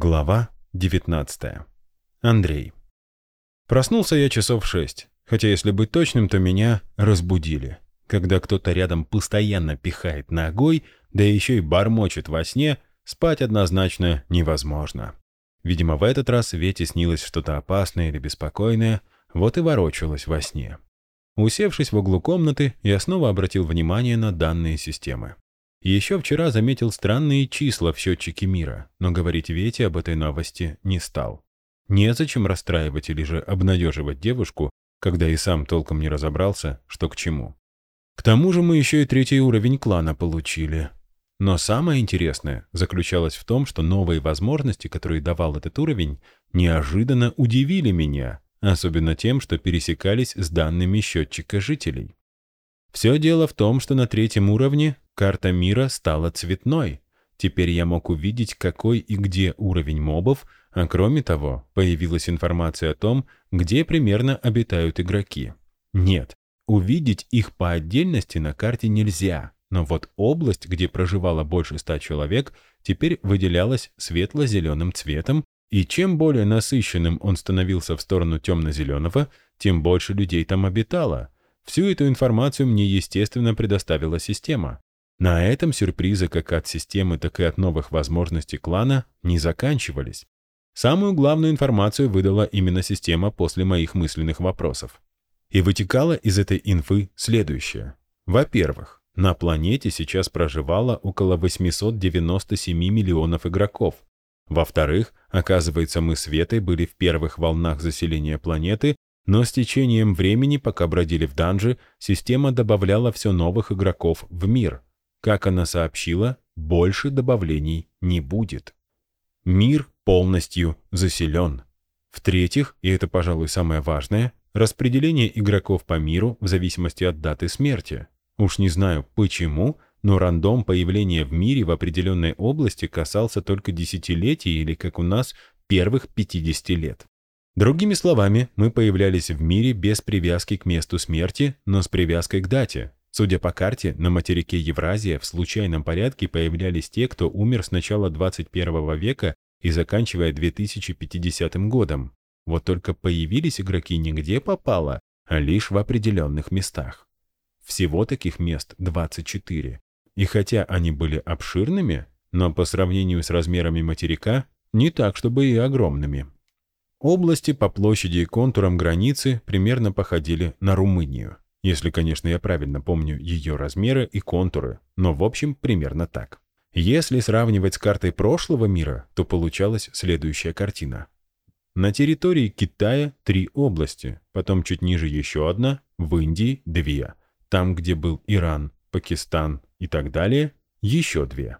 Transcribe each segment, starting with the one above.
Глава 19. Андрей. Проснулся я часов шесть, хотя если быть точным, то меня разбудили. Когда кто-то рядом постоянно пихает ногой, да еще и бормочет во сне, спать однозначно невозможно. Видимо, в этот раз Вете снилось что-то опасное или беспокойное, вот и ворочалась во сне. Усевшись в углу комнаты, я снова обратил внимание на данные системы. Еще вчера заметил странные числа в счетчике мира, но говорить Вете об этой новости не стал. Незачем расстраивать или же обнадеживать девушку, когда и сам толком не разобрался, что к чему. К тому же мы еще и третий уровень клана получили. Но самое интересное заключалось в том, что новые возможности, которые давал этот уровень, неожиданно удивили меня, особенно тем, что пересекались с данными счетчика жителей. Все дело в том, что на третьем уровне Карта мира стала цветной. Теперь я мог увидеть, какой и где уровень мобов, а кроме того, появилась информация о том, где примерно обитают игроки. Нет, увидеть их по отдельности на карте нельзя, но вот область, где проживало больше ста человек, теперь выделялась светло-зеленым цветом, и чем более насыщенным он становился в сторону темно-зеленого, тем больше людей там обитало. Всю эту информацию мне, естественно, предоставила система. На этом сюрпризы как от системы, так и от новых возможностей клана не заканчивались. Самую главную информацию выдала именно система после моих мысленных вопросов. И вытекало из этой инфы следующее. Во-первых, на планете сейчас проживало около 897 миллионов игроков. Во-вторых, оказывается, мы с Ветой были в первых волнах заселения планеты, но с течением времени, пока бродили в данже, система добавляла все новых игроков в мир – как она сообщила, больше добавлений не будет. Мир полностью заселен. В-третьих, и это, пожалуй, самое важное, распределение игроков по миру в зависимости от даты смерти. Уж не знаю почему, но рандом появления в мире в определенной области касался только десятилетий или, как у нас, первых 50 лет. Другими словами, мы появлялись в мире без привязки к месту смерти, но с привязкой к дате, Судя по карте, на материке Евразия в случайном порядке появлялись те, кто умер с начала 21 века и заканчивая 2050 годом. Вот только появились игроки не где попало, а лишь в определенных местах. Всего таких мест 24. И хотя они были обширными, но по сравнению с размерами материка, не так, чтобы и огромными. Области по площади и контурам границы примерно походили на Румынию. Если, конечно, я правильно помню ее размеры и контуры, но в общем примерно так. Если сравнивать с картой прошлого мира, то получалась следующая картина. На территории Китая три области, потом чуть ниже еще одна, в Индии две, там, где был Иран, Пакистан и так далее, еще две.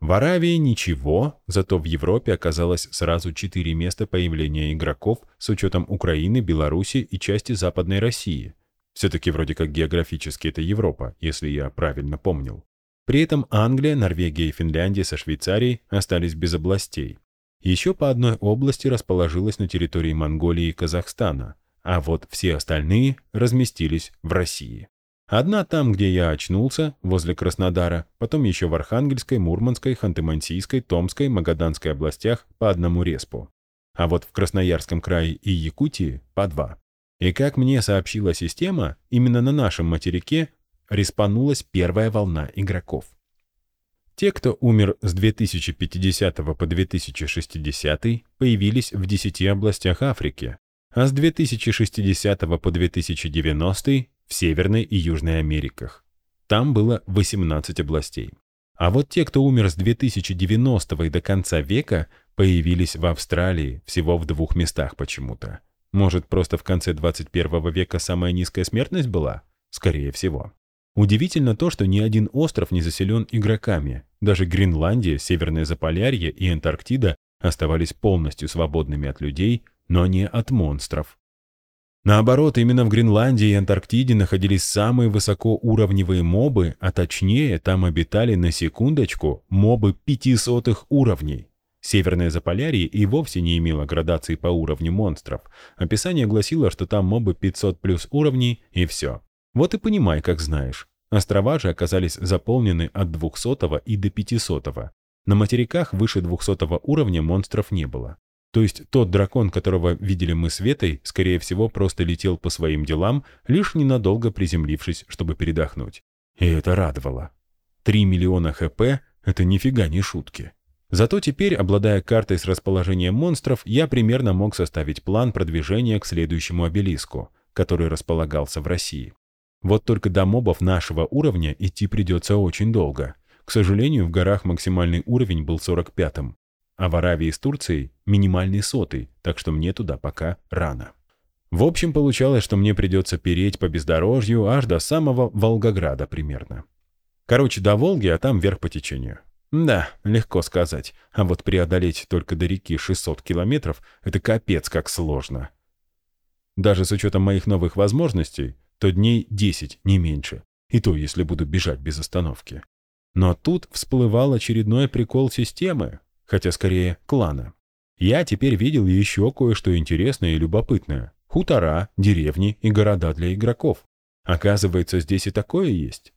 В Аравии ничего, зато в Европе оказалось сразу четыре места появления игроков с учетом Украины, Беларуси и части Западной России – все-таки вроде как географически это Европа, если я правильно помнил. При этом Англия, Норвегия и Финляндия со Швейцарией остались без областей. Еще по одной области расположилась на территории Монголии и Казахстана, а вот все остальные разместились в России. Одна там, где я очнулся, возле Краснодара, потом еще в Архангельской, Мурманской, Ханты-Мансийской, Томской, Магаданской областях по одному респу. А вот в Красноярском крае и Якутии по два. И как мне сообщила система, именно на нашем материке респанулась первая волна игроков. Те, кто умер с 2050 по 2060, появились в 10 областях Африки, а с 2060 по 2090 в Северной и Южной Америках. Там было 18 областей. А вот те, кто умер с 2090 и до конца века, появились в Австралии, всего в двух местах почему-то. Может, просто в конце 21 века самая низкая смертность была? Скорее всего. Удивительно то, что ни один остров не заселен игроками. Даже Гренландия, Северное Заполярье и Антарктида оставались полностью свободными от людей, но не от монстров. Наоборот, именно в Гренландии и Антарктиде находились самые высокоуровневые мобы, а точнее, там обитали на секундочку мобы пятисотых уровней. Северное Заполярье и вовсе не имело градации по уровню монстров. Описание гласило, что там мобы 500 плюс уровней и все. Вот и понимай, как знаешь. Острова же оказались заполнены от 200 и до 500. На материках выше 200 уровня монстров не было. То есть тот дракон, которого видели мы с Ветой, скорее всего, просто летел по своим делам, лишь ненадолго приземлившись, чтобы передохнуть. И это радовало. 3 миллиона ХП — это нифига не шутки. Зато теперь, обладая картой с расположением монстров, я примерно мог составить план продвижения к следующему обелиску, который располагался в России. Вот только до мобов нашего уровня идти придется очень долго. К сожалению, в горах максимальный уровень был 45-м, а в Аравии с Турцией минимальный сотый, так что мне туда пока рано. В общем, получалось, что мне придется переть по бездорожью аж до самого Волгограда примерно. Короче, до Волги, а там вверх по течению. Да, легко сказать. А вот преодолеть только до реки 600 километров — это капец как сложно. Даже с учетом моих новых возможностей, то дней 10, не меньше. И то, если буду бежать без остановки. Но тут всплывал очередной прикол системы, хотя скорее клана. Я теперь видел еще кое-что интересное и любопытное. Хутора, деревни и города для игроков. Оказывается, здесь и такое есть.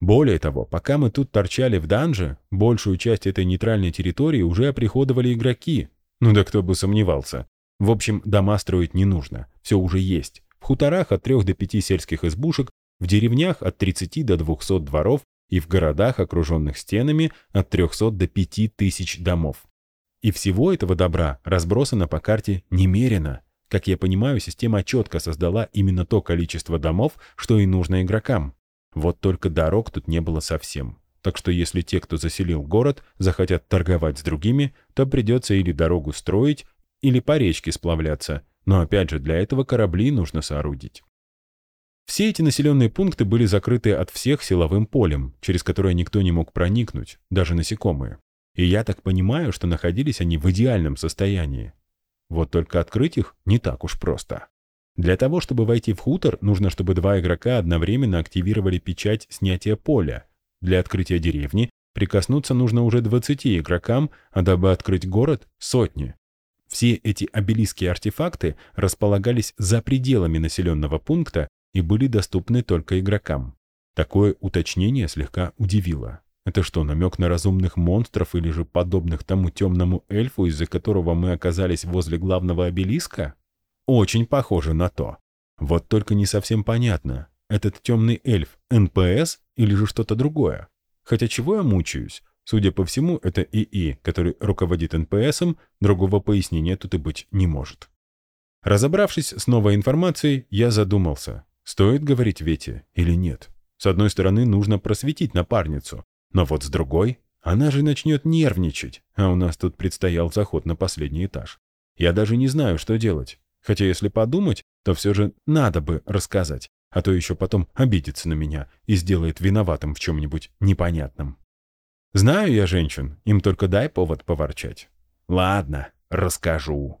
Более того, пока мы тут торчали в данже, большую часть этой нейтральной территории уже оприходовали игроки. Ну да кто бы сомневался. В общем, дома строить не нужно, все уже есть. В хуторах от 3 до 5 сельских избушек, в деревнях от 30 до 200 дворов и в городах, окруженных стенами, от 300 до 5000 домов. И всего этого добра разбросано по карте немерено. Как я понимаю, система четко создала именно то количество домов, что и нужно игрокам. Вот только дорог тут не было совсем. Так что если те, кто заселил город, захотят торговать с другими, то придется или дорогу строить, или по речке сплавляться. Но опять же, для этого корабли нужно соорудить. Все эти населенные пункты были закрыты от всех силовым полем, через которое никто не мог проникнуть, даже насекомые. И я так понимаю, что находились они в идеальном состоянии. Вот только открыть их не так уж просто. Для того, чтобы войти в хутор, нужно, чтобы два игрока одновременно активировали печать снятия поля. Для открытия деревни прикоснуться нужно уже 20 игрокам, а дабы открыть город — сотни. Все эти обелиские артефакты располагались за пределами населенного пункта и были доступны только игрокам. Такое уточнение слегка удивило. Это что, намек на разумных монстров или же подобных тому темному эльфу, из-за которого мы оказались возле главного обелиска? Очень похоже на то. Вот только не совсем понятно, этот темный эльф НПС или же что-то другое. Хотя чего я мучаюсь? Судя по всему, это ИИ, который руководит НПСом, другого пояснения тут и быть не может. Разобравшись с новой информацией, я задумался, стоит говорить Вете или нет. С одной стороны, нужно просветить напарницу, но вот с другой, она же начнет нервничать, а у нас тут предстоял заход на последний этаж. Я даже не знаю, что делать. Хотя, если подумать, то все же надо бы рассказать, а то еще потом обидится на меня и сделает виноватым в чем-нибудь непонятном. Знаю я женщин, им только дай повод поворчать. Ладно, расскажу.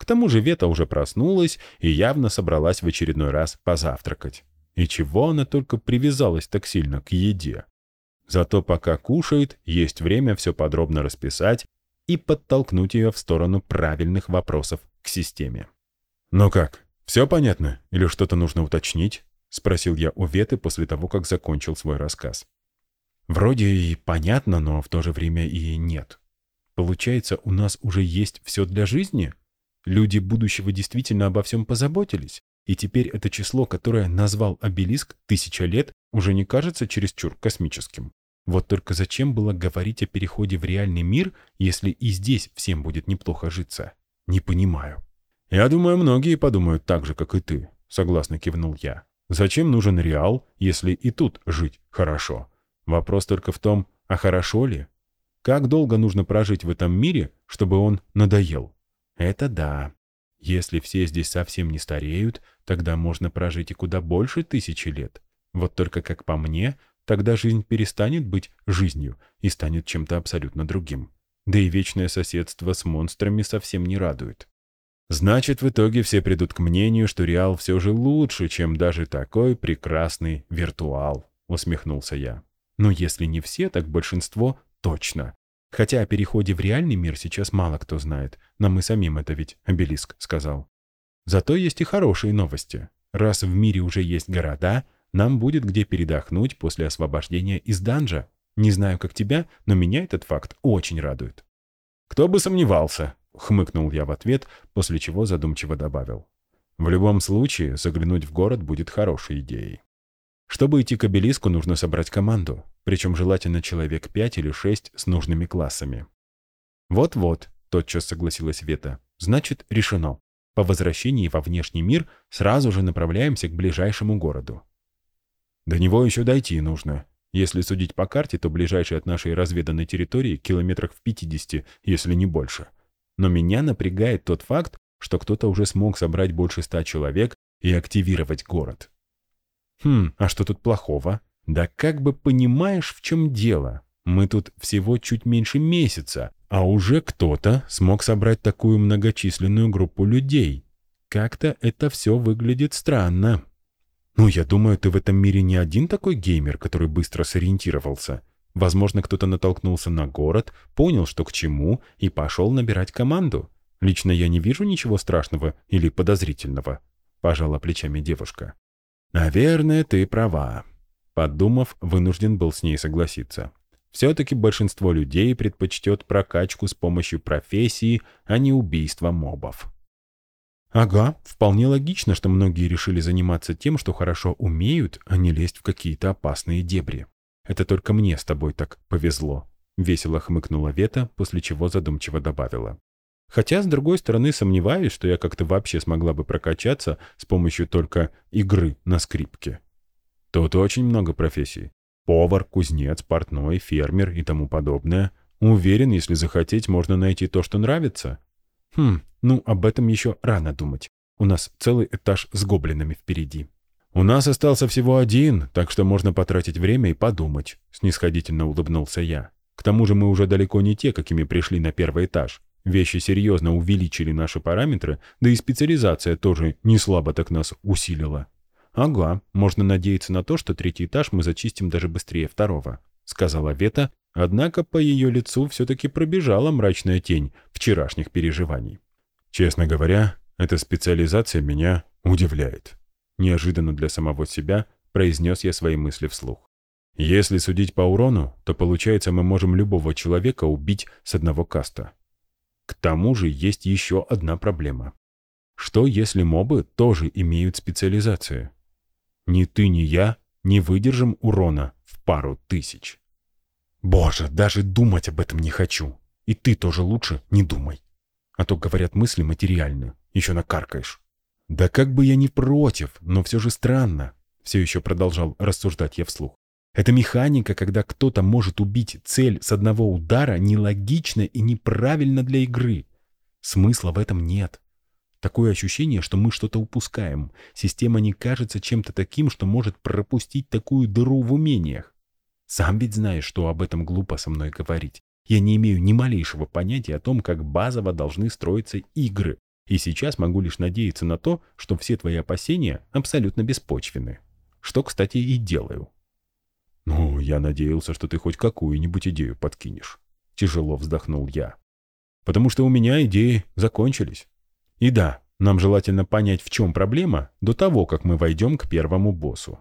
К тому же Вета уже проснулась и явно собралась в очередной раз позавтракать. И чего она только привязалась так сильно к еде? Зато пока кушает, есть время все подробно расписать и подтолкнуть ее в сторону правильных вопросов к системе. «Ну как, все понятно? Или что-то нужно уточнить?» — спросил я у Веты после того, как закончил свой рассказ. «Вроде и понятно, но в то же время и нет. Получается, у нас уже есть все для жизни? Люди будущего действительно обо всем позаботились, и теперь это число, которое назвал обелиск «тысяча лет», уже не кажется чересчур космическим. Вот только зачем было говорить о переходе в реальный мир, если и здесь всем будет неплохо житься? Не понимаю». «Я думаю, многие подумают так же, как и ты», — согласно кивнул я. «Зачем нужен реал, если и тут жить хорошо? Вопрос только в том, а хорошо ли? Как долго нужно прожить в этом мире, чтобы он надоел? Это да. Если все здесь совсем не стареют, тогда можно прожить и куда больше тысячи лет. Вот только, как по мне, тогда жизнь перестанет быть жизнью и станет чем-то абсолютно другим. Да и вечное соседство с монстрами совсем не радует. Значит, в итоге все придут к мнению, что Реал все же лучше, чем даже такой прекрасный виртуал, усмехнулся я. Но если не все, так большинство точно. Хотя о переходе в реальный мир сейчас мало кто знает. Нам и самим это ведь обелиск сказал. Зато есть и хорошие новости. Раз в мире уже есть города, нам будет где передохнуть после освобождения из данжа. Не знаю, как тебя, но меня этот факт очень радует». «Кто бы сомневался», — хмыкнул я в ответ, после чего задумчиво добавил. «В любом случае, заглянуть в город будет хорошей идеей. Чтобы идти к обелиску, нужно собрать команду, причем желательно человек пять или шесть с нужными классами». «Вот-вот», — тотчас согласилась Вета. «Значит, решено. По возвращении во внешний мир сразу же направляемся к ближайшему городу». «До него еще дойти нужно», если судить по карте, то ближайший от нашей разведанной территории километрах в 50, если не больше. Но меня напрягает тот факт, что кто-то уже смог собрать больше ста человек и активировать город. Хм, а что тут плохого? Да как бы понимаешь, в чем дело. Мы тут всего чуть меньше месяца, а уже кто-то смог собрать такую многочисленную группу людей. Как-то это все выглядит странно. «Ну, я думаю, ты в этом мире не один такой геймер, который быстро сориентировался. Возможно, кто-то натолкнулся на город, понял, что к чему, и пошел набирать команду. Лично я не вижу ничего страшного или подозрительного», — пожала плечами девушка. «Наверное, ты права». Подумав, вынужден был с ней согласиться. Все-таки большинство людей предпочтет прокачку с помощью профессии, а не убийство мобов. Ага, вполне логично, что многие решили заниматься тем, что хорошо умеют, а не лезть в какие-то опасные дебри. Это только мне с тобой так повезло. Весело хмыкнула Вета, после чего задумчиво добавила. Хотя, с другой стороны, сомневаюсь, что я как-то вообще смогла бы прокачаться с помощью только игры на скрипке. Тут очень много профессий. Повар, кузнец, портной, фермер и тому подобное. Уверен, если захотеть, можно найти то, что нравится. Хм, ну, об этом еще рано думать. У нас целый этаж с гоблинами впереди. У нас остался всего один, так что можно потратить время и подумать, снисходительно улыбнулся я. К тому же мы уже далеко не те, какими пришли на первый этаж. Вещи серьезно увеличили наши параметры, да и специализация тоже не слабо так нас усилила. Ага, можно надеяться на то, что третий этаж мы зачистим даже быстрее второго, сказала Вета, Однако по ее лицу все-таки пробежала мрачная тень вчерашних переживаний. Честно говоря, эта специализация меня удивляет. Неожиданно для самого себя произнес я свои мысли вслух. Если судить по урону, то получается мы можем любого человека убить с одного каста. К тому же есть еще одна проблема. Что если мобы тоже имеют специализацию? Ни ты, ни я не выдержим урона в пару тысяч. Боже, даже думать об этом не хочу. И ты тоже лучше не думай. А то, говорят, мысли материальны. Еще накаркаешь. Да как бы я не против, но все же странно. Все еще продолжал рассуждать я вслух. Эта механика, когда кто-то может убить цель с одного удара, нелогична и неправильно для игры. Смысла в этом нет. Такое ощущение, что мы что-то упускаем. Система не кажется чем-то таким, что может пропустить такую дыру в умениях. Сам ведь знаешь, что об этом глупо со мной говорить. Я не имею ни малейшего понятия о том, как базово должны строиться игры, и сейчас могу лишь надеяться на то, что все твои опасения абсолютно беспочвены. Что, кстати, и делаю. «Ну, я надеялся, что ты хоть какую-нибудь идею подкинешь», — тяжело вздохнул я. «Потому что у меня идеи закончились. И да, нам желательно понять, в чем проблема, до того, как мы войдем к первому боссу.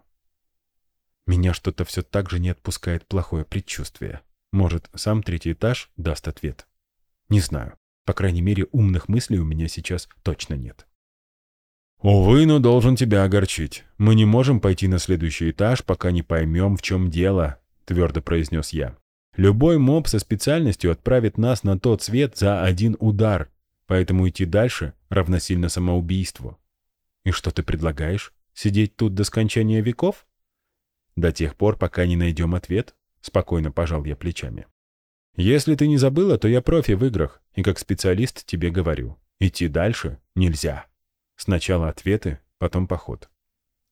Меня что-то все так же не отпускает плохое предчувствие. Может, сам третий этаж даст ответ. Не знаю. По крайней мере, умных мыслей у меня сейчас точно нет. «Увы, но должен тебя огорчить. Мы не можем пойти на следующий этаж, пока не поймем, в чем дело», — твердо произнес я. «Любой моб со специальностью отправит нас на тот свет за один удар, поэтому идти дальше равносильно самоубийству». «И что ты предлагаешь? Сидеть тут до скончания веков?» До тех пор, пока не найдем ответ, спокойно пожал я плечами. Если ты не забыла, то я профи в играх, и как специалист тебе говорю, идти дальше нельзя. Сначала ответы, потом поход.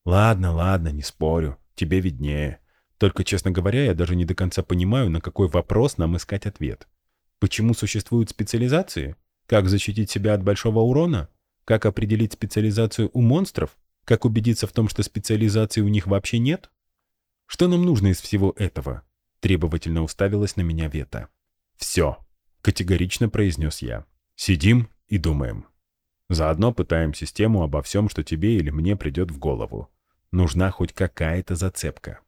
Ладно, ладно, не спорю, тебе виднее. Только, честно говоря, я даже не до конца понимаю, на какой вопрос нам искать ответ. Почему существуют специализации? Как защитить себя от большого урона? Как определить специализацию у монстров? Как убедиться в том, что специализации у них вообще нет? Что нам нужно из всего этого?» Требовательно уставилась на меня Вета. «Все», — категорично произнес я. «Сидим и думаем. Заодно пытаем систему обо всем, что тебе или мне придет в голову. Нужна хоть какая-то зацепка».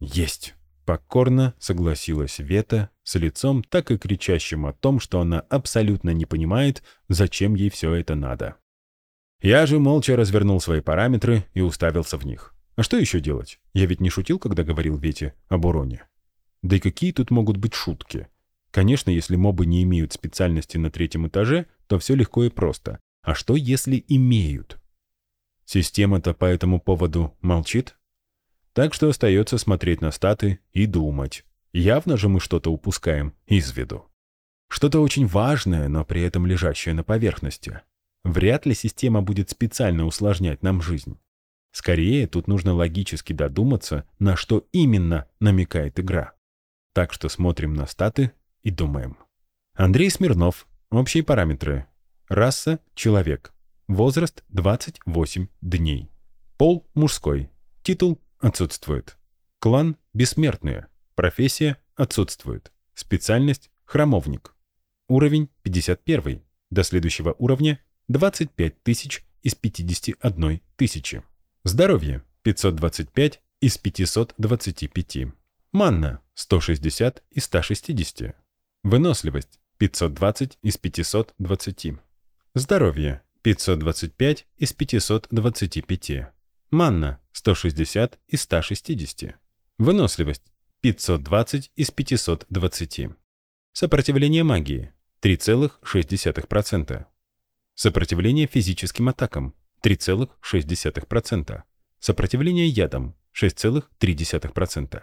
«Есть!» Покорно согласилась Вета с лицом так и кричащим о том, что она абсолютно не понимает, зачем ей все это надо. Я же молча развернул свои параметры и уставился в них. А что еще делать? Я ведь не шутил, когда говорил Вете об уроне. Да и какие тут могут быть шутки? Конечно, если мобы не имеют специальности на третьем этаже, то все легко и просто. А что, если имеют? Система-то по этому поводу молчит? Так что остается смотреть на статы и думать. Явно же мы что-то упускаем из виду. Что-то очень важное, но при этом лежащее на поверхности. Вряд ли система будет специально усложнять нам жизнь. Скорее, тут нужно логически додуматься, на что именно намекает игра. Так что смотрим на статы и думаем. Андрей Смирнов. Общие параметры. Раса – человек. Возраст – 28 дней. Пол – мужской. Титул Отсутствует. Клан – бессмертные. Профессия – отсутствует. Специальность – храмовник. Уровень – 51. До следующего уровня – 25 тысяч из 51 тысячи. Здоровье – 525 из 525. Манна – 160 из 160. Выносливость – 520 из 520. Здоровье – 525 из 525. Манна 160 из 160. Выносливость 520 из 520. Сопротивление магии 3,6%. Сопротивление физическим атакам 3,6%. Сопротивление ядам 6,3%.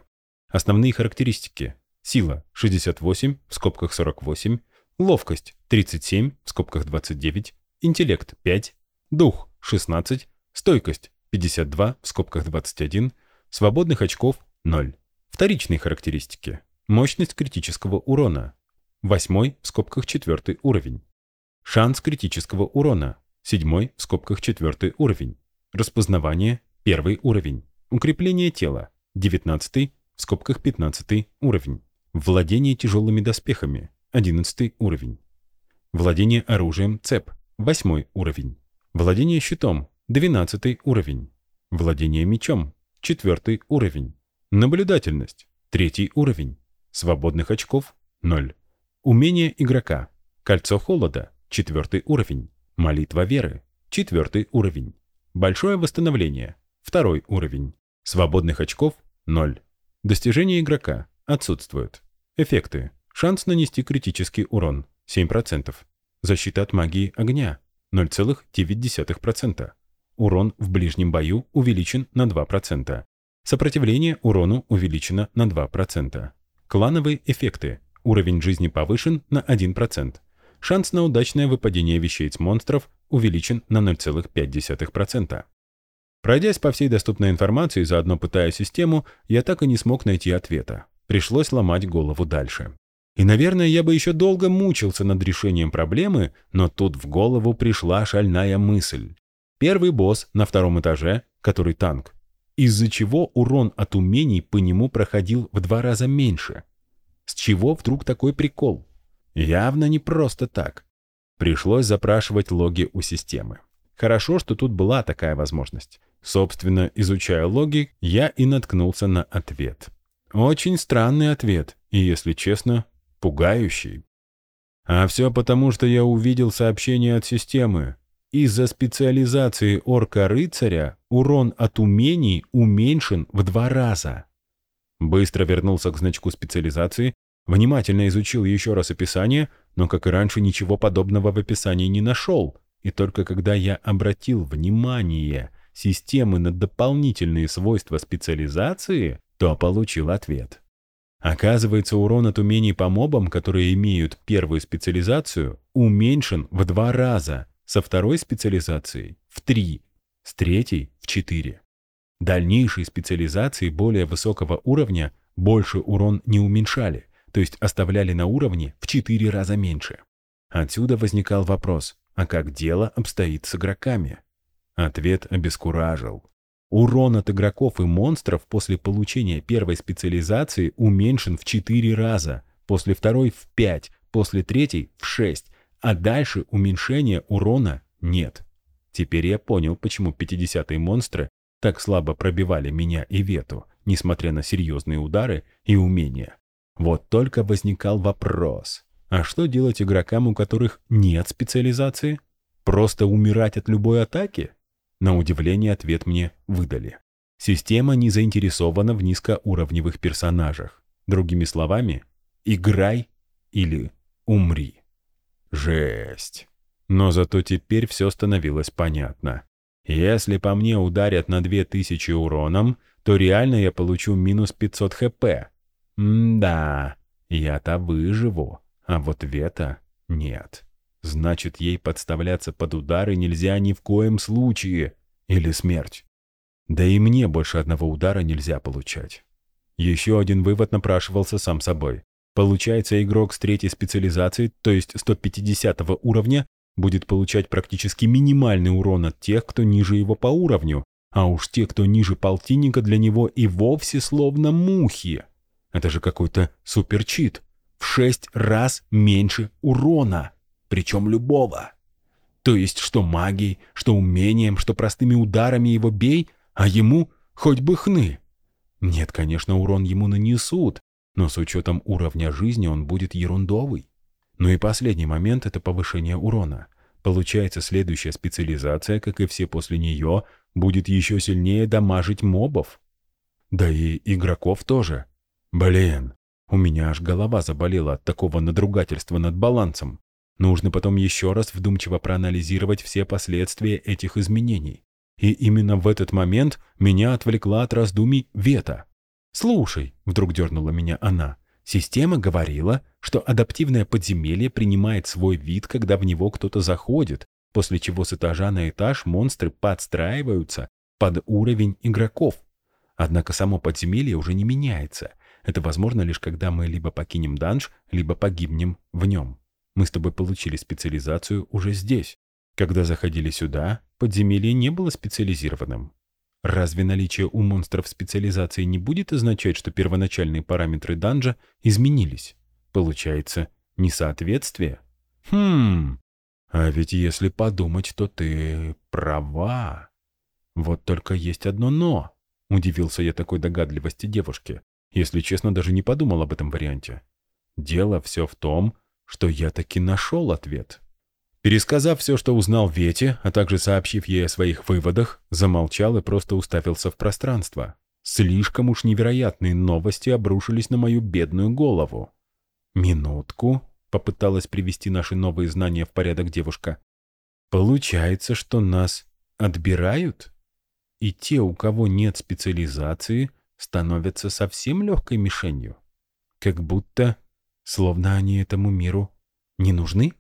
Основные характеристики. Сила 68 в скобках 48, ловкость 37 в скобках 29, интеллект 5, дух 16, стойкость 52 в скобках 21, свободных очков 0. Вторичные характеристики. Мощность критического урона. 8 в скобках 4 уровень. Шанс критического урона. 7 в скобках 4 уровень. Распознавание 1 уровень. Укрепление тела. 19 в скобках 15 уровень. Владение тяжелыми доспехами. 11 уровень. Владение оружием ЦЕП. 8 уровень. Владение щитом. 12 уровень. Владение мечом. 4 уровень. Наблюдательность. 3 уровень. Свободных очков. 0. Умение игрока. Кольцо холода. 4 уровень. Молитва веры. 4 уровень. Большое восстановление. 2 уровень. Свободных очков. 0. Достижения игрока. Отсутствуют. Эффекты. Шанс нанести критический урон. 7%. Защита от магии огня. 0,9%. Урон в ближнем бою увеличен на 2%. Сопротивление урону увеличено на 2%. Клановые эффекты. Уровень жизни повышен на 1%. Шанс на удачное выпадение вещиц монстров увеличен на 0,5%. Пройдясь по всей доступной информации, заодно пытая систему, я так и не смог найти ответа. Пришлось ломать голову дальше. И, наверное, я бы еще долго мучился над решением проблемы, но тут в голову пришла шальная мысль. Первый босс на втором этаже, который танк, из-за чего урон от умений по нему проходил в два раза меньше. С чего вдруг такой прикол? Явно не просто так. Пришлось запрашивать логи у системы. Хорошо, что тут была такая возможность. Собственно, изучая логи, я и наткнулся на ответ. Очень странный ответ, и, если честно, пугающий. А все потому, что я увидел сообщение от системы. Из-за специализации орка-рыцаря урон от умений уменьшен в два раза. Быстро вернулся к значку специализации, внимательно изучил еще раз описание, но, как и раньше, ничего подобного в описании не нашел. И только когда я обратил внимание системы на дополнительные свойства специализации, то получил ответ. Оказывается, урон от умений по мобам, которые имеют первую специализацию, уменьшен в два раза – со второй специализацией в 3, с третьей в 4. Дальнейшие специализации более высокого уровня больше урон не уменьшали, то есть оставляли на уровне в 4 раза меньше. Отсюда возникал вопрос, а как дело обстоит с игроками? Ответ обескуражил. Урон от игроков и монстров после получения первой специализации уменьшен в 4 раза, после второй в 5, после третьей в 6, а дальше уменьшения урона нет. Теперь я понял, почему 50-е монстры так слабо пробивали меня и Вету. несмотря на серьезные удары и умения. Вот только возникал вопрос, а что делать игрокам, у которых нет специализации? Просто умирать от любой атаки? На удивление ответ мне выдали. Система не заинтересована в низкоуровневых персонажах. Другими словами, играй или умри. Жесть. Но зато теперь все становилось понятно. Если по мне ударят на 2000 уроном, то реально я получу минус 500 хп. М-да, я-то выживу, а вот Вета нет. Значит, ей подставляться под удары нельзя ни в коем случае. Или смерть. Да и мне больше одного удара нельзя получать. Еще один вывод напрашивался сам собой. Получается, игрок с третьей специализацией, то есть 150 уровня, будет получать практически минимальный урон от тех, кто ниже его по уровню, а уж те, кто ниже полтинника, для него и вовсе словно мухи. Это же какой-то суперчит. В шесть раз меньше урона, причем любого. То есть что магией, что умением, что простыми ударами его бей, а ему хоть бы хны. Нет, конечно, урон ему нанесут, но с учетом уровня жизни он будет ерундовый. Ну и последний момент — это повышение урона. Получается, следующая специализация, как и все после нее, будет еще сильнее дамажить мобов. Да и игроков тоже. Блин, у меня аж голова заболела от такого надругательства над балансом. Нужно потом еще раз вдумчиво проанализировать все последствия этих изменений. И именно в этот момент меня отвлекла от раздумий Вета. «Слушай», — вдруг дернула меня она, — «система говорила, что адаптивное подземелье принимает свой вид, когда в него кто-то заходит, после чего с этажа на этаж монстры подстраиваются под уровень игроков. Однако само подземелье уже не меняется. Это возможно лишь когда мы либо покинем данж, либо погибнем в нем. Мы с тобой получили специализацию уже здесь. Когда заходили сюда, подземелье не было специализированным. Разве наличие у монстров специализации не будет означать, что первоначальные параметры данжа изменились? Получается, несоответствие? Хм, а ведь если подумать, то ты права. Вот только есть одно «но». Удивился я такой догадливости девушки. Если честно, даже не подумал об этом варианте. Дело все в том, что я таки нашел ответ. Пересказав все, что узнал Вете, а также сообщив ей о своих выводах, замолчал и просто уставился в пространство. Слишком уж невероятные новости обрушились на мою бедную голову. «Минутку», — попыталась привести наши новые знания в порядок девушка. «Получается, что нас отбирают? И те, у кого нет специализации, становятся совсем легкой мишенью? Как будто, словно они этому миру не нужны?»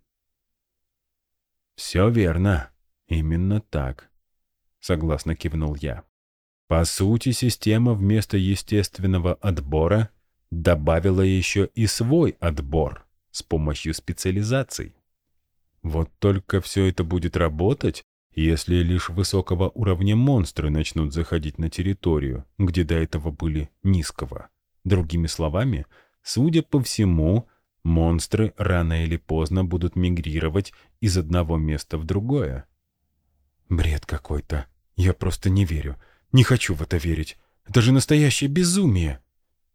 «Все верно. Именно так», — согласно кивнул я. По сути, система вместо естественного отбора добавила еще и свой отбор с помощью специализаций. Вот только все это будет работать, если лишь высокого уровня монстры начнут заходить на территорию, где до этого были низкого. Другими словами, судя по всему, Монстры рано или поздно будут мигрировать из одного места в другое. Бред какой-то. Я просто не верю. Не хочу в это верить. Это же настоящее безумие.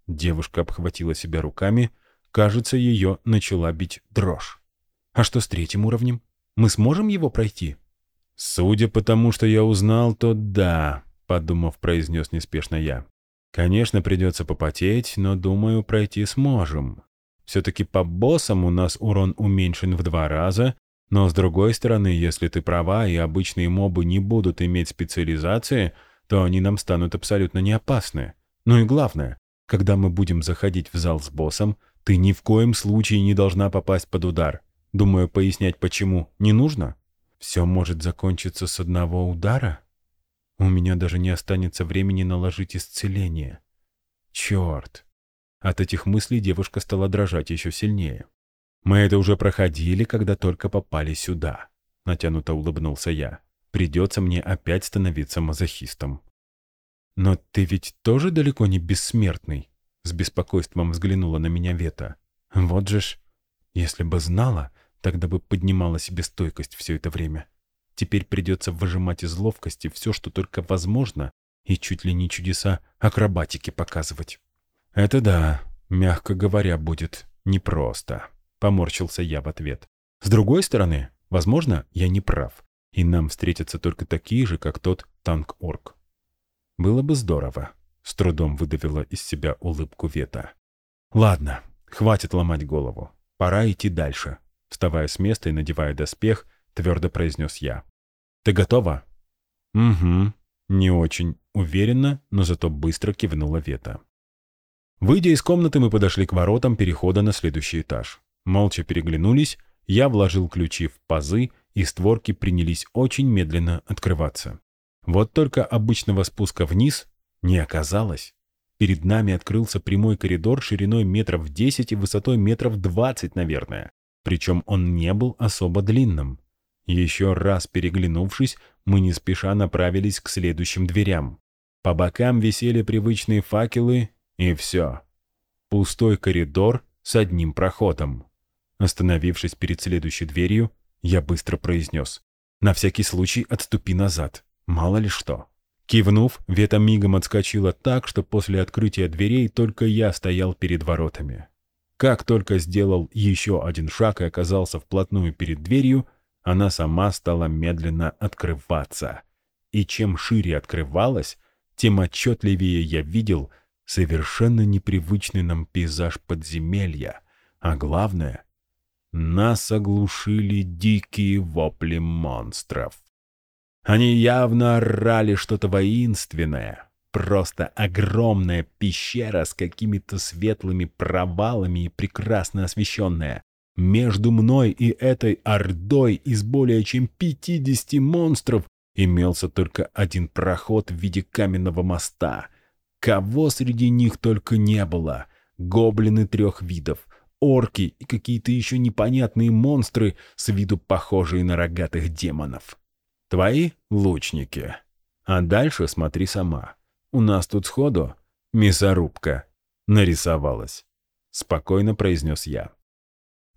Девушка обхватила себя руками. Кажется, ее начала бить дрожь. А что с третьим уровнем? Мы сможем его пройти? Судя по тому, что я узнал, то да, подумав, произнес неспешно я. Конечно, придется попотеть, но, думаю, пройти сможем. Все-таки по боссам у нас урон уменьшен в два раза, но с другой стороны, если ты права и обычные мобы не будут иметь специализации, то они нам станут абсолютно не опасны. Ну и главное, когда мы будем заходить в зал с боссом, ты ни в коем случае не должна попасть под удар. Думаю, пояснять почему не нужно. Все может закончиться с одного удара. У меня даже не останется времени наложить исцеление. Черт. От этих мыслей девушка стала дрожать еще сильнее. «Мы это уже проходили, когда только попали сюда», — натянуто улыбнулся я. «Придется мне опять становиться мазохистом». «Но ты ведь тоже далеко не бессмертный?» — с беспокойством взглянула на меня Вета. «Вот же ж, если бы знала, тогда бы поднимала себе стойкость все это время. Теперь придется выжимать из ловкости все, что только возможно, и чуть ли не чудеса акробатики показывать. «Это да, мягко говоря, будет непросто», — поморщился я в ответ. «С другой стороны, возможно, я не прав, и нам встретятся только такие же, как тот танк-орк. Было бы здорово», — с трудом выдавила из себя улыбку Вета. «Ладно, хватит ломать голову. Пора идти дальше», — вставая с места и надевая доспех, твердо произнес я. «Ты готова?» «Угу», — не очень уверенно, но зато быстро кивнула Вета. Выйдя из комнаты, мы подошли к воротам перехода на следующий этаж. Молча переглянулись, я вложил ключи в пазы, и створки принялись очень медленно открываться. Вот только обычного спуска вниз не оказалось. Перед нами открылся прямой коридор шириной метров 10 и высотой метров 20, наверное. Причем он не был особо длинным. Еще раз переглянувшись, мы не спеша направились к следующим дверям. По бокам висели привычные факелы, и все. Пустой коридор с одним проходом. Остановившись перед следующей дверью, я быстро произнес. «На всякий случай отступи назад. Мало ли что». Кивнув, Вета мигом отскочила так, что после открытия дверей только я стоял перед воротами. Как только сделал еще один шаг и оказался вплотную перед дверью, она сама стала медленно открываться. И чем шире открывалась, тем отчетливее я видел совершенно непривычный нам пейзаж подземелья, а главное, нас оглушили дикие вопли монстров. Они явно орали что-то воинственное. Просто огромная пещера с какими-то светлыми провалами и прекрасно освещенная. Между мной и этой ордой из более чем 50 монстров имелся только один проход в виде каменного моста. Кого среди них только не было. Гоблины трех видов, орки и какие-то еще непонятные монстры с виду похожие на рогатых демонов. Твои лучники. А дальше смотри сама. У нас тут сходу мясорубка нарисовалась. Спокойно произнес я.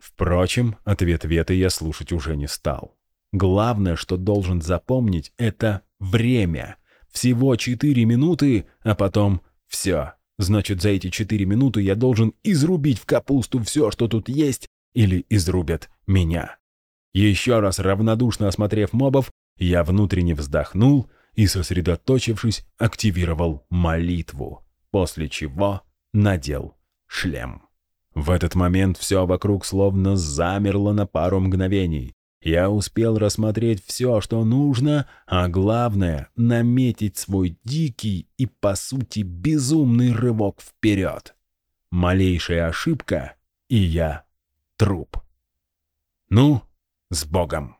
Впрочем, ответ Веты я слушать уже не стал. Главное, что должен запомнить, это время. Всего четыре минуты, а потом все. Значит, за эти четыре минуты я должен изрубить в капусту все, что тут есть, или изрубят меня. Еще раз равнодушно осмотрев мобов, я внутренне вздохнул и, сосредоточившись, активировал молитву, после чего надел шлем. В этот момент все вокруг словно замерло на пару мгновений. Я успел рассмотреть все, что нужно, а главное — наметить свой дикий и, по сути, безумный рывок вперед. Малейшая ошибка — и я труп. Ну, с Богом!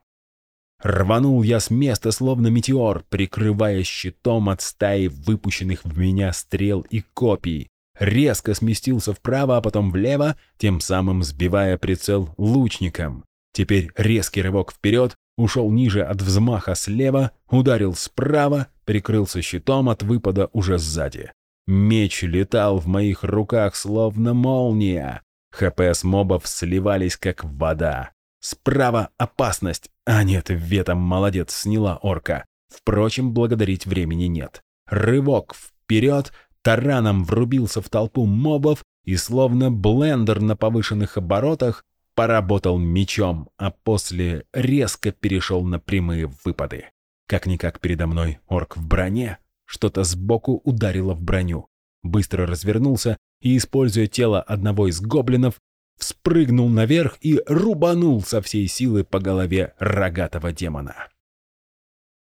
Рванул я с места, словно метеор, прикрывая щитом от стаи выпущенных в меня стрел и копий. Резко сместился вправо, а потом влево, тем самым сбивая прицел лучником. Теперь резкий рывок вперед, ушел ниже от взмаха слева, ударил справа, прикрылся щитом от выпада уже сзади. Меч летал в моих руках, словно молния. ХПС мобов сливались, как вода. Справа опасность. А нет, ветом молодец, сняла орка. Впрочем, благодарить времени нет. Рывок вперед, тараном врубился в толпу мобов и словно блендер на повышенных оборотах поработал мечом, а после резко перешел на прямые выпады. Как-никак передо мной орк в броне, что-то сбоку ударило в броню. Быстро развернулся и, используя тело одного из гоблинов, спрыгнул наверх и рубанул со всей силы по голове рогатого демона.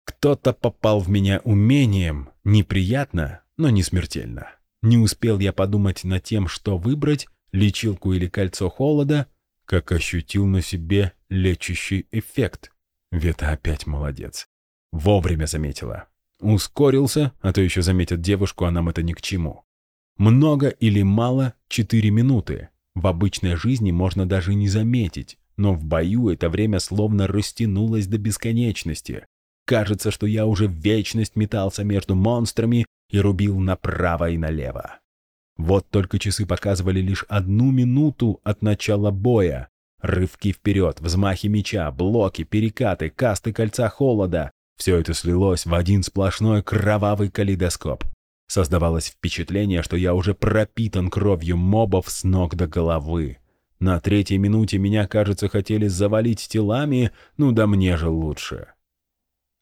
Кто-то попал в меня умением, неприятно, но не смертельно. Не успел я подумать над тем, что выбрать, лечилку или кольцо холода, как ощутил на себе лечащий эффект. Вета опять молодец. Вовремя заметила. Ускорился, а то еще заметят девушку, а нам это ни к чему. Много или мало — четыре минуты. В обычной жизни можно даже не заметить, но в бою это время словно растянулось до бесконечности. Кажется, что я уже вечность метался между монстрами и рубил направо и налево. Вот только часы показывали лишь одну минуту от начала боя. Рывки вперед, взмахи меча, блоки, перекаты, касты кольца холода. Все это слилось в один сплошной кровавый калейдоскоп. Создавалось впечатление, что я уже пропитан кровью мобов с ног до головы. На третьей минуте меня, кажется, хотели завалить телами, ну да мне же лучше.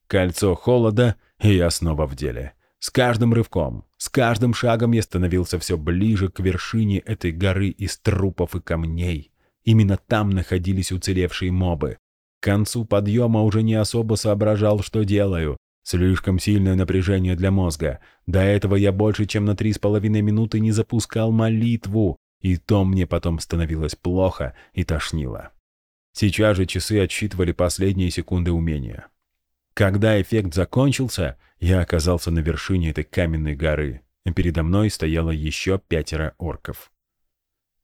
Кольцо холода, и я снова в деле. С каждым рывком, с каждым шагом я становился все ближе к вершине этой горы из трупов и камней. Именно там находились уцелевшие мобы. К концу подъема уже не особо соображал, что делаю. Слишком сильное напряжение для мозга. До этого я больше, чем на три с половиной минуты не запускал молитву, и то мне потом становилось плохо и тошнило. Сейчас же часы отсчитывали последние секунды умения. Когда эффект закончился, я оказался на вершине этой каменной горы, передо мной стояло еще пятеро орков.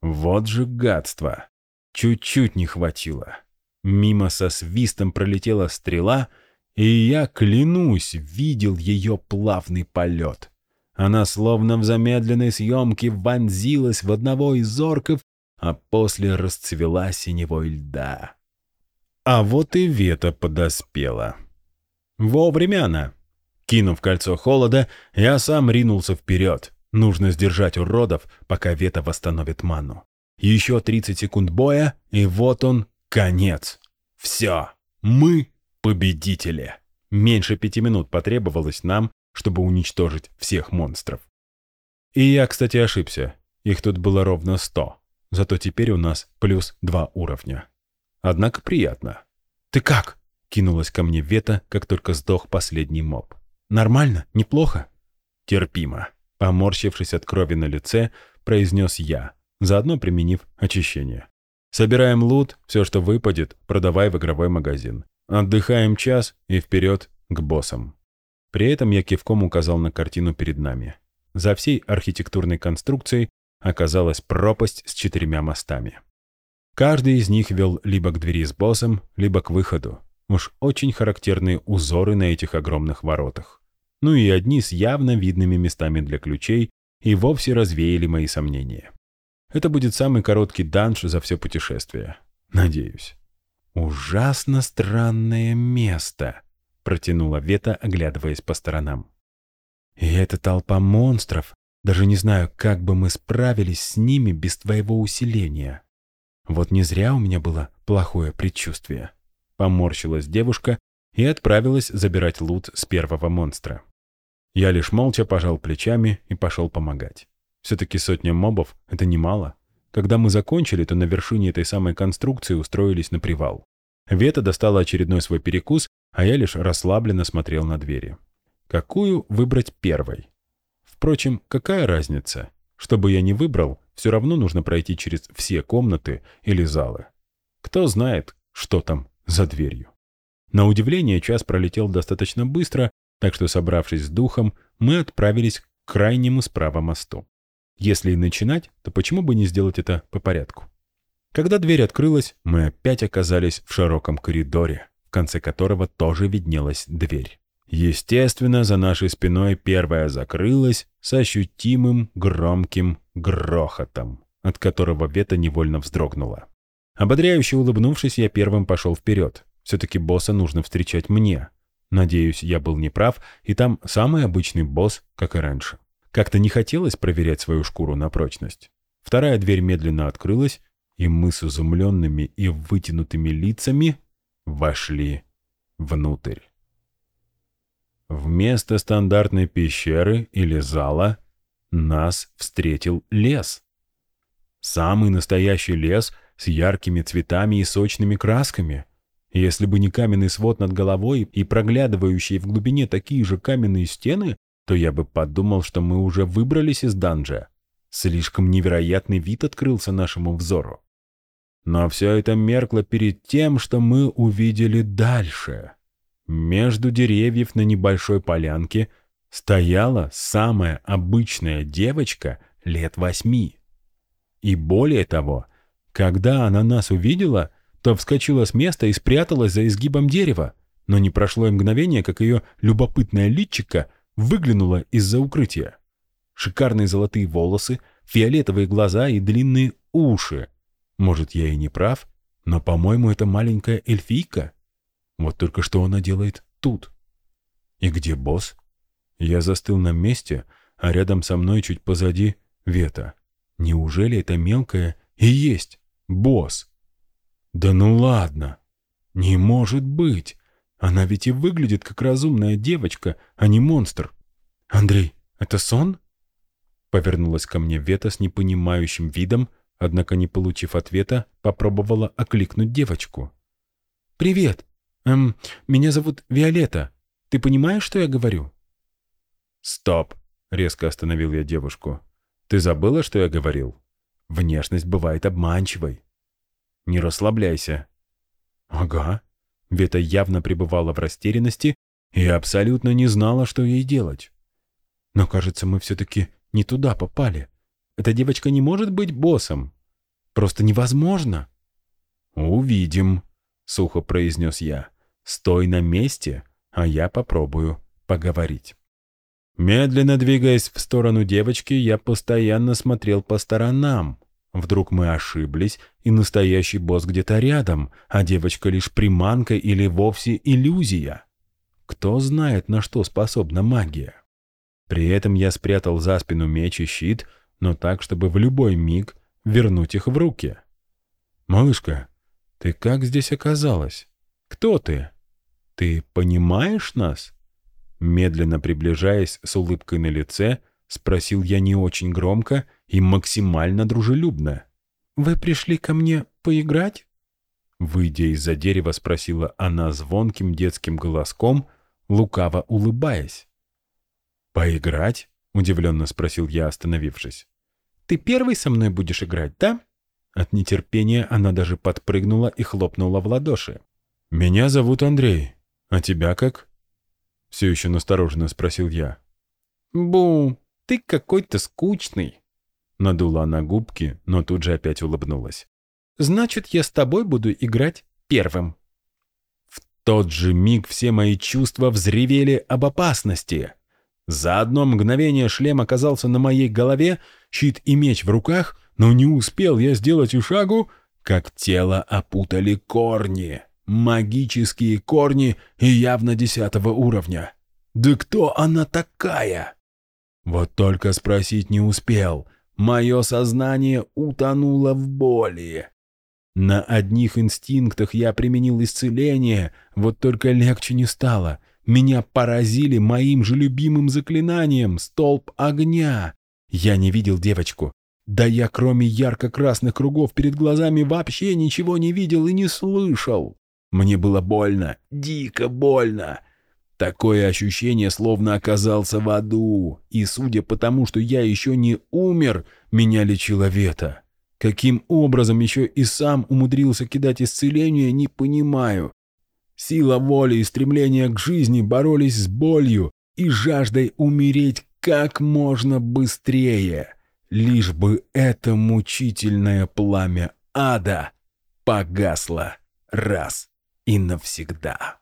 Вот же гадство! Чуть-чуть не хватило. Мимо со свистом пролетела стрела, и я, клянусь, видел ее плавный полет. Она словно в замедленной съемке вонзилась в одного из орков, а после расцвела синевой льда. А вот и Вета подоспела. Вовремя она. Кинув кольцо холода, я сам ринулся вперед. Нужно сдержать уродов, пока Вета восстановит ману. Еще 30 секунд боя, и вот он, конец. Все, мы победители. Меньше пяти минут потребовалось нам, чтобы уничтожить всех монстров. И я, кстати, ошибся. Их тут было ровно сто. Зато теперь у нас плюс два уровня. Однако приятно. «Ты как?» — кинулась ко мне Вета, как только сдох последний моб. «Нормально? Неплохо?» «Терпимо», — поморщившись от крови на лице, произнес я, заодно применив очищение. «Собираем лут, все, что выпадет, продавай в игровой магазин. Отдыхаем час и вперед к боссам». При этом я кивком указал на картину перед нами. За всей архитектурной конструкцией оказалась пропасть с четырьмя мостами. Каждый из них вел либо к двери с боссом, либо к выходу. Уж очень характерные узоры на этих огромных воротах. Ну и одни с явно видными местами для ключей и вовсе развеяли мои сомнения. Это будет самый короткий данж за все путешествие. Надеюсь. Ужасно странное место протянула Вета, оглядываясь по сторонам. «И эта толпа монстров, даже не знаю, как бы мы справились с ними без твоего усиления. Вот не зря у меня было плохое предчувствие». Поморщилась девушка и отправилась забирать лут с первого монстра. Я лишь молча пожал плечами и пошел помогать. Все-таки сотня мобов — это немало. Когда мы закончили, то на вершине этой самой конструкции устроились на привал. Вета достала очередной свой перекус а я лишь расслабленно смотрел на двери. Какую выбрать первой? Впрочем, какая разница? Что бы я ни выбрал, все равно нужно пройти через все комнаты или залы. Кто знает, что там за дверью. На удивление, час пролетел достаточно быстро, так что, собравшись с духом, мы отправились к крайнему справа мосту. Если и начинать, то почему бы не сделать это по порядку? Когда дверь открылась, мы опять оказались в широком коридоре, в конце которого тоже виднелась дверь. Естественно, за нашей спиной первая закрылась с ощутимым громким грохотом, от которого Вета невольно вздрогнула. Ободряюще улыбнувшись, я первым пошел вперед. Все-таки босса нужно встречать мне. Надеюсь, я был неправ, и там самый обычный босс, как и раньше. Как-то не хотелось проверять свою шкуру на прочность. Вторая дверь медленно открылась, и мы с изумленными и вытянутыми лицами вошли внутрь. Вместо стандартной пещеры или зала нас встретил лес. Самый настоящий лес с яркими цветами и сочными красками. Если бы не каменный свод над головой и проглядывающие в глубине такие же каменные стены, то я бы подумал, что мы уже выбрались из данжа. Слишком невероятный вид открылся нашему взору. Но все это меркло перед тем, что мы увидели дальше. Между деревьев на небольшой полянке стояла самая обычная девочка лет восьми. И более того, когда она нас увидела, то вскочила с места и спряталась за изгибом дерева, но не прошло и мгновение, как ее любопытная личика выглянула из-за укрытия. Шикарные золотые волосы, фиолетовые глаза и длинные уши — может, я и не прав, но, по-моему, это маленькая эльфийка. Вот только что она делает тут. И где босс? Я застыл на месте, а рядом со мной чуть позади Вета. Неужели это мелкая и есть босс? Да ну ладно. Не может быть. Она ведь и выглядит как разумная девочка, а не монстр. Андрей, это сон? Повернулась ко мне Вета с непонимающим видом, однако, не получив ответа, попробовала окликнуть девочку. «Привет. Эм, меня зовут Виолетта. Ты понимаешь, что я говорю?» «Стоп!» — резко остановил я девушку. «Ты забыла, что я говорил? Внешность бывает обманчивой. Не расслабляйся». «Ага». Вета явно пребывала в растерянности и абсолютно не знала, что ей делать. «Но, кажется, мы все-таки не туда попали. Эта девочка не может быть боссом. Просто невозможно». «Увидим», — сухо произнес я. «Стой на месте, а я попробую поговорить». Медленно двигаясь в сторону девочки, я постоянно смотрел по сторонам. Вдруг мы ошиблись, и настоящий босс где-то рядом, а девочка лишь приманка или вовсе иллюзия. Кто знает, на что способна магия. При этом я спрятал за спину меч и щит, но так, чтобы в любой миг вернуть их в руки. «Малышка, ты как здесь оказалась? Кто ты? Ты понимаешь нас?» Медленно приближаясь с улыбкой на лице, спросил я не очень громко и максимально дружелюбно. «Вы пришли ко мне поиграть?» Выйдя из-за дерева, спросила она звонким детским голоском, лукаво улыбаясь. «Поиграть?» — удивленно спросил я, остановившись. «Ты первый со мной будешь играть, да?» От нетерпения она даже подпрыгнула и хлопнула в ладоши. «Меня зовут Андрей. А тебя как?» — все еще настороженно спросил я. «Бу, ты какой-то скучный», — надула она губки, но тут же опять улыбнулась. «Значит, я с тобой буду играть первым». В тот же миг все мои чувства взревели об опасности. За одно мгновение шлем оказался на моей голове, щит и меч в руках, но не успел я сделать и шагу, как тело опутали корни. Магические корни и явно десятого уровня. Да кто она такая? Вот только спросить не успел. Мое сознание утонуло в боли. На одних инстинктах я применил исцеление, вот только легче не стало. Меня поразили моим же любимым заклинанием «Столб огня». Я не видел девочку. Да я кроме ярко-красных кругов перед глазами вообще ничего не видел и не слышал. Мне было больно, дико больно. Такое ощущение, словно оказался в аду. И судя по тому, что я еще не умер, меня лечила Вета. Каким образом еще и сам умудрился кидать исцеление, не понимаю. Сила воли и стремление к жизни боролись с болью и жаждой умереть как можно быстрее, лишь бы это мучительное пламя ада погасло раз и навсегда.